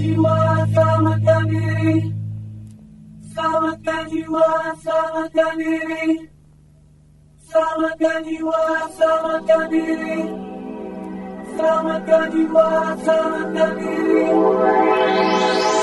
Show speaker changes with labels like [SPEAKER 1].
[SPEAKER 1] jiwa, selamatkan diri. Selamatkan jiwa, selamatkan diri. Selamatkan jiwa, selamatkan diri. Selamatkan jiwa, selamatkan diri. Selamatkan jiwa, selamatkan diri.